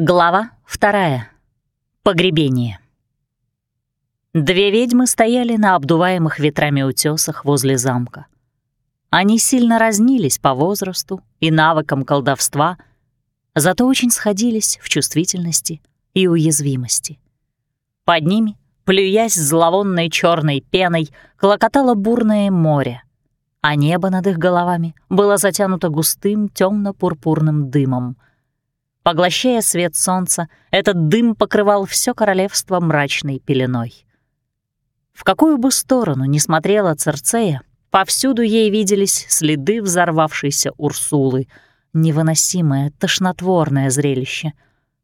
Глава вторая. Погребение. Две ведьмы стояли на обдуваемых ветрами утесах возле замка. Они сильно разнились по возрасту и навыкам колдовства, зато очень сходились в чувствительности и уязвимости. Под ними, плюясь зловонной черной пеной, клокотало бурное море, а небо над их головами было затянуто густым темно-пурпурным дымом. Поглощая свет солнца, этот дым покрывал все королевство мрачной пеленой. В какую бы сторону ни смотрела Церцея, повсюду ей виделись следы взорвавшейся Урсулы, невыносимое, тошнотворное зрелище.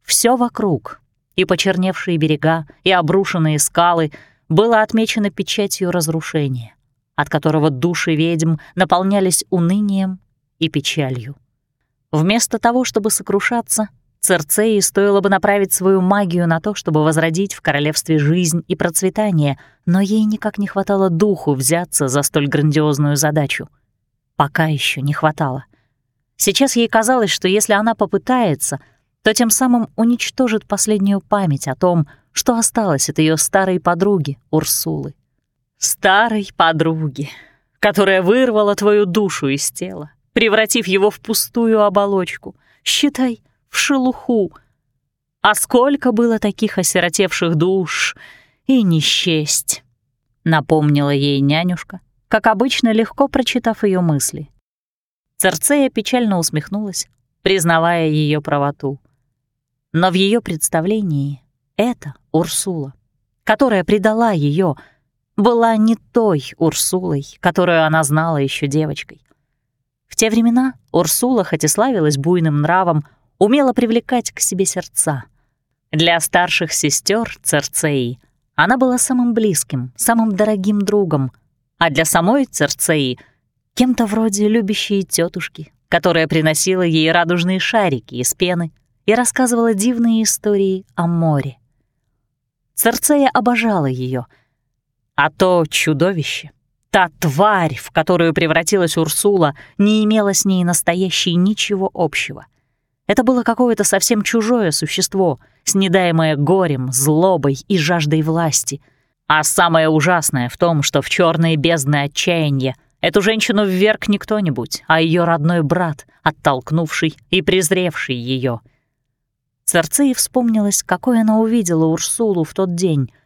Все вокруг, и почерневшие берега, и обрушенные скалы, было отмечено печатью разрушения от которого души ведьм наполнялись унынием и печалью. Вместо того, чтобы сокрушаться, Церцеи стоило бы направить свою магию на то, чтобы возродить в королевстве жизнь и процветание, но ей никак не хватало духу взяться за столь грандиозную задачу. Пока еще не хватало. Сейчас ей казалось, что если она попытается, то тем самым уничтожит последнюю память о том, что осталось от ее старой подруги Урсулы старой подруги, которая вырвала твою душу из тела, превратив его в пустую оболочку, считай, в шелуху. А сколько было таких осиротевших душ и не напомнила ей нянюшка, как обычно, легко прочитав ее мысли. Церцея печально усмехнулась, признавая ее правоту. Но в ее представлении это Урсула, которая предала ее, была не той Урсулой, которую она знала еще девочкой. В те времена Урсула, хоть и славилась буйным нравом, умела привлекать к себе сердца. Для старших сестер Церцеи она была самым близким, самым дорогим другом, а для самой Церцеи — кем-то вроде любящей тетушки, которая приносила ей радужные шарики из пены и рассказывала дивные истории о море. Церцея обожала ее — а то чудовище, та тварь, в которую превратилась Урсула, не имела с ней настоящей ничего общего. Это было какое-то совсем чужое существо, снедаемое горем, злобой и жаждой власти. А самое ужасное в том, что в черные бездны отчаяния эту женщину вверг не кто-нибудь, а ее родной брат, оттолкнувший и презревший ее. Церцеи вспомнилось, какой она увидела Урсулу в тот день —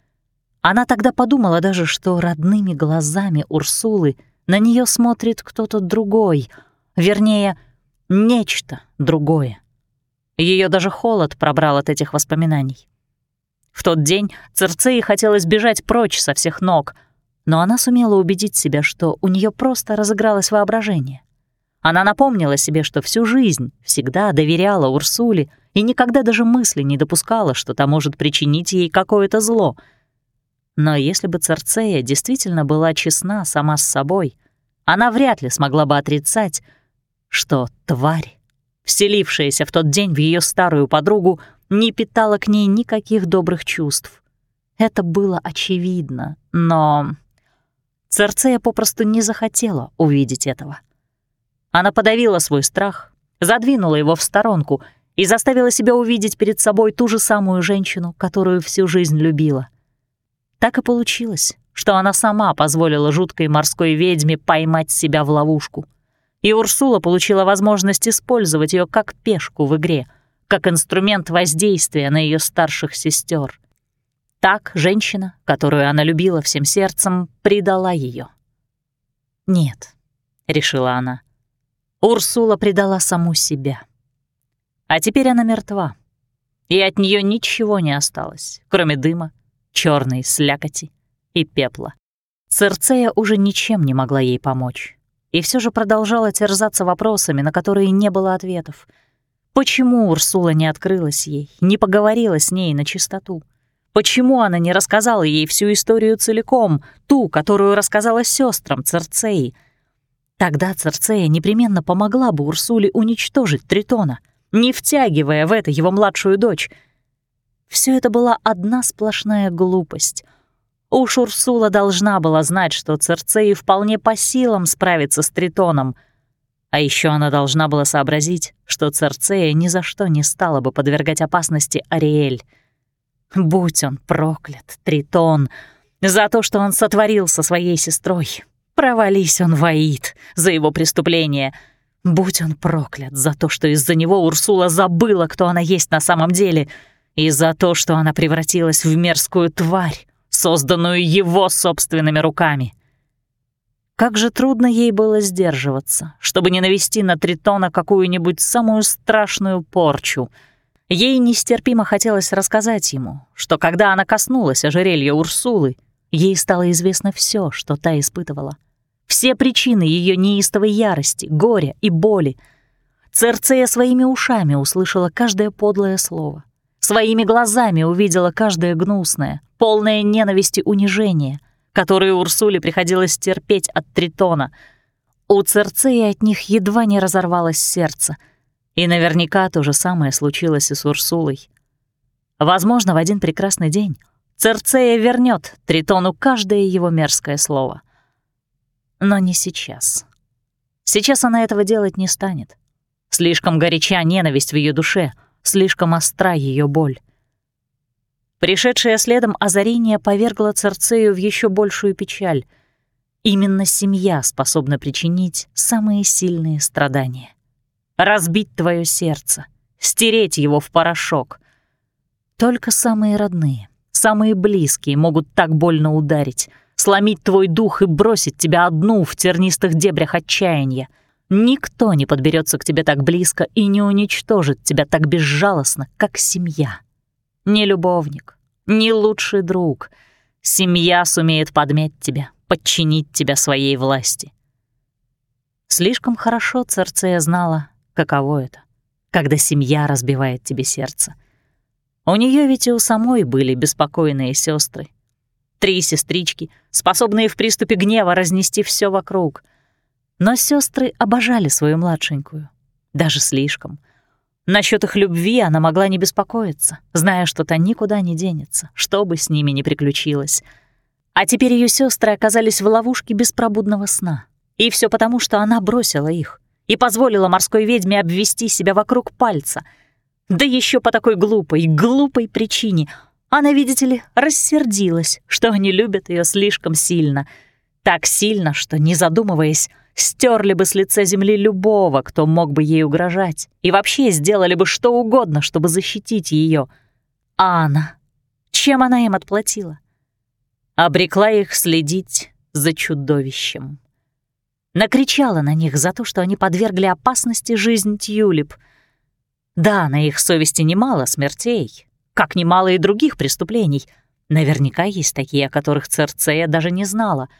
она тогда подумала даже, что родными глазами Урсулы на нее смотрит кто-то другой, вернее, нечто другое. Ее даже холод пробрал от этих воспоминаний. В тот день Церцеи хотелось бежать прочь со всех ног, но она сумела убедить себя, что у нее просто разыгралось воображение. Она напомнила себе, что всю жизнь всегда доверяла Урсуле и никогда даже мысли не допускала, что та может причинить ей какое-то зло — но если бы Церцея действительно была честна сама с собой, она вряд ли смогла бы отрицать, что тварь, вселившаяся в тот день в ее старую подругу, не питала к ней никаких добрых чувств. Это было очевидно, но Церцея попросту не захотела увидеть этого. Она подавила свой страх, задвинула его в сторонку и заставила себя увидеть перед собой ту же самую женщину, которую всю жизнь любила — так и получилось, что она сама позволила жуткой морской ведьме поймать себя в ловушку. И Урсула получила возможность использовать ее как пешку в игре, как инструмент воздействия на ее старших сестер. Так женщина, которую она любила всем сердцем, предала ее. «Нет», — решила она, — Урсула предала саму себя. А теперь она мертва, и от нее ничего не осталось, кроме дыма черной слякоти и пепла. Церцея уже ничем не могла ей помочь. И все же продолжала терзаться вопросами, на которые не было ответов. Почему Урсула не открылась ей, не поговорила с ней на чистоту? Почему она не рассказала ей всю историю целиком, ту, которую рассказала сестрам Церцеи? Тогда Церцея непременно помогла бы Урсуле уничтожить Тритона, не втягивая в это его младшую дочь — все это была одна сплошная глупость. Уж Урсула должна была знать, что Церцеи вполне по силам справиться с Тритоном. А еще она должна была сообразить, что Церцея ни за что не стала бы подвергать опасности Ариэль. Будь он проклят, Тритон, за то, что он сотворил со своей сестрой. Провались он воит за его преступление. Будь он проклят за то, что из-за него Урсула забыла, кто она есть на самом деле, и за то, что она превратилась в мерзкую тварь, созданную его собственными руками. Как же трудно ей было сдерживаться, чтобы не навести на Тритона какую-нибудь самую страшную порчу. Ей нестерпимо хотелось рассказать ему, что когда она коснулась ожерелья Урсулы, ей стало известно все, что та испытывала. Все причины ее неистовой ярости, горя и боли. Церцея своими ушами услышала каждое подлое слово. Своими глазами увидела каждое гнусное, полное ненависти унижение — которые Урсуле приходилось терпеть от Тритона. У Церцеи от них едва не разорвалось сердце. И наверняка то же самое случилось и с Урсулой. Возможно, в один прекрасный день Церцея вернет Тритону каждое его мерзкое слово. Но не сейчас. Сейчас она этого делать не станет. Слишком горяча ненависть в ее душе, слишком остра ее боль. Пришедшее следом озарение повергло Церцею в еще большую печаль. Именно семья способна причинить самые сильные страдания. Разбить твое сердце, стереть его в порошок. Только самые родные, самые близкие могут так больно ударить, сломить твой дух и бросить тебя одну в тернистых дебрях отчаяния. Никто не подберется к тебе так близко и не уничтожит тебя так безжалостно, как семья не любовник, не лучший друг. Семья сумеет подмять тебя, подчинить тебя своей власти. Слишком хорошо Церцея знала, каково это, когда семья разбивает тебе сердце. У нее ведь и у самой были беспокойные сестры. Три сестрички, способные в приступе гнева разнести все вокруг. Но сестры обожали свою младшенькую, даже слишком — Насчет их любви она могла не беспокоиться, зная, что та никуда не денется, что бы с ними ни приключилось. А теперь ее сестры оказались в ловушке беспробудного сна. И все потому, что она бросила их и позволила морской ведьме обвести себя вокруг пальца. Да еще по такой глупой, глупой причине. Она, видите ли, рассердилась, что они любят ее слишком сильно. Так сильно, что, не задумываясь, стерли бы с лица земли любого, кто мог бы ей угрожать, и вообще сделали бы что угодно, чтобы защитить ее. А она? Чем она им отплатила? Обрекла их следить за чудовищем. Накричала на них за то, что они подвергли опасности жизнь Тюлип. Да, на их совести немало смертей, как немало и других преступлений. Наверняка есть такие, о которых Церцея даже не знала —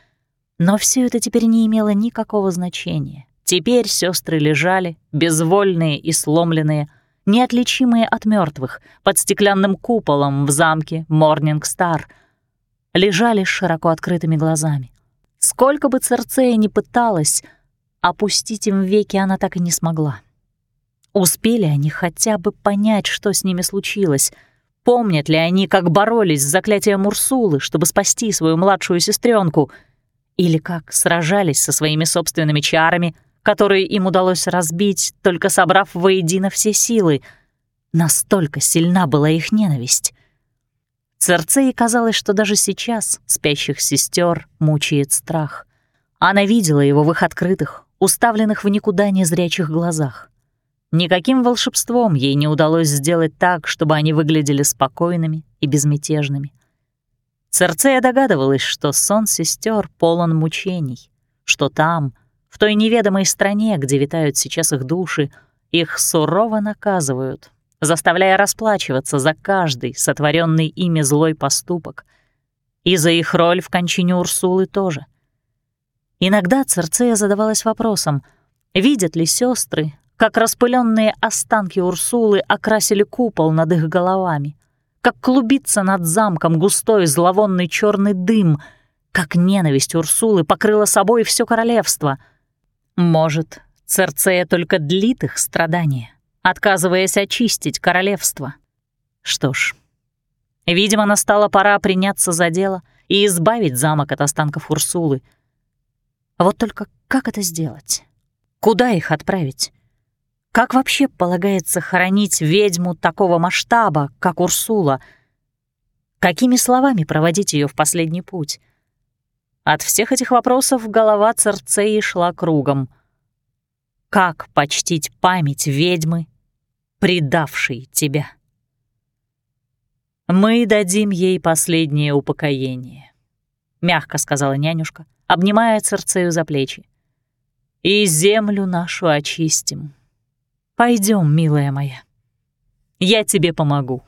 но все это теперь не имело никакого значения. Теперь сестры лежали, безвольные и сломленные, неотличимые от мертвых, под стеклянным куполом в замке Морнинг-Стар. Лежали с широко открытыми глазами. Сколько бы Церцея ни пыталась, опустить им веки она так и не смогла. Успели они хотя бы понять, что с ними случилось — Помнят ли они, как боролись с заклятием Урсулы, чтобы спасти свою младшую сестренку? Или как сражались со своими собственными чарами, которые им удалось разбить, только собрав воедино все силы. Настолько сильна была их ненависть. Церцеи казалось, что даже сейчас спящих сестер мучает страх. Она видела его в их открытых, уставленных в никуда незрячих глазах. Никаким волшебством ей не удалось сделать так, чтобы они выглядели спокойными и безмятежными. Церцея догадывалась, что сон сестер полон мучений, что там, в той неведомой стране, где витают сейчас их души, их сурово наказывают, заставляя расплачиваться за каждый сотворенный ими злой поступок, и за их роль в кончине Урсулы тоже. Иногда Церцея задавалась вопросом, видят ли сестры, как распыленные останки Урсулы окрасили купол над их головами — как клубится над замком густой зловонный черный дым, как ненависть Урсулы покрыла собой все королевство. Может, Церцея только длит их страдания, отказываясь очистить королевство. Что ж, видимо, настала пора приняться за дело и избавить замок от останков Урсулы. Вот только как это сделать? Куда их отправить? Как вообще полагается хоронить ведьму такого масштаба, как Урсула? Какими словами проводить ее в последний путь? От всех этих вопросов голова Церцеи шла кругом. Как почтить память ведьмы, предавшей тебя? «Мы дадим ей последнее упокоение», — мягко сказала нянюшка, обнимая Церцею за плечи. «И землю нашу очистим. Пойдем, милая моя, я тебе помогу».